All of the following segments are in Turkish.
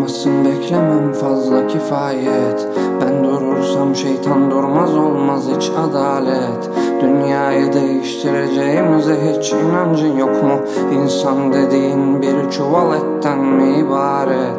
Durmazsın beklemem fazla kifayet Ben durursam şeytan durmaz olmaz hiç adalet Dünyayı değiştireceğimize hiç inancın yok mu? İnsan dediğin bir çuval etten mi ibaret?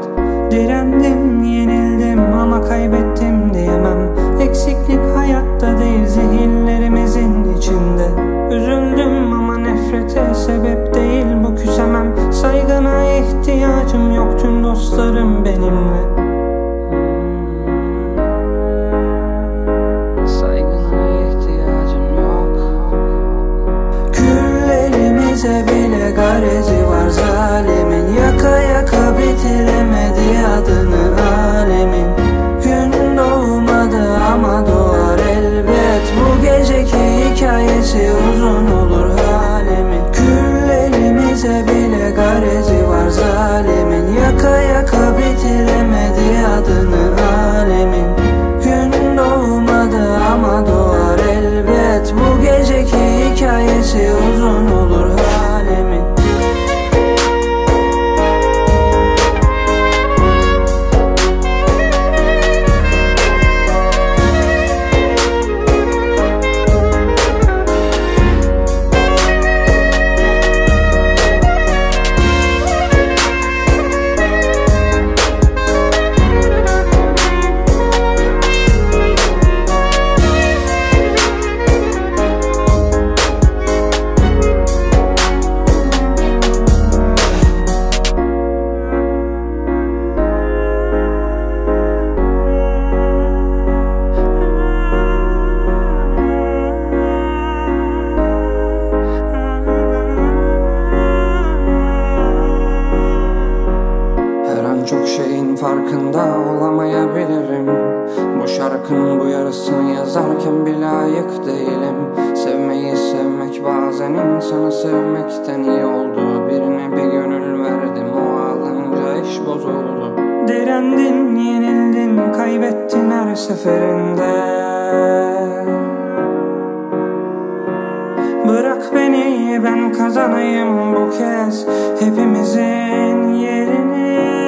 Çok şeyin farkında olamayabilirim. Bu şarkının bu yarısını yazarken bile layık değilim. Sevmeyi sevmek bazen insanı sevmekten iyi oldu. Birine bir gönül verdim o ağlanınca iş bozuldu. Direndin, yenildin, kaybettin her seferinde. Bırak beni ben kazanayım bu kez hepimizin yerini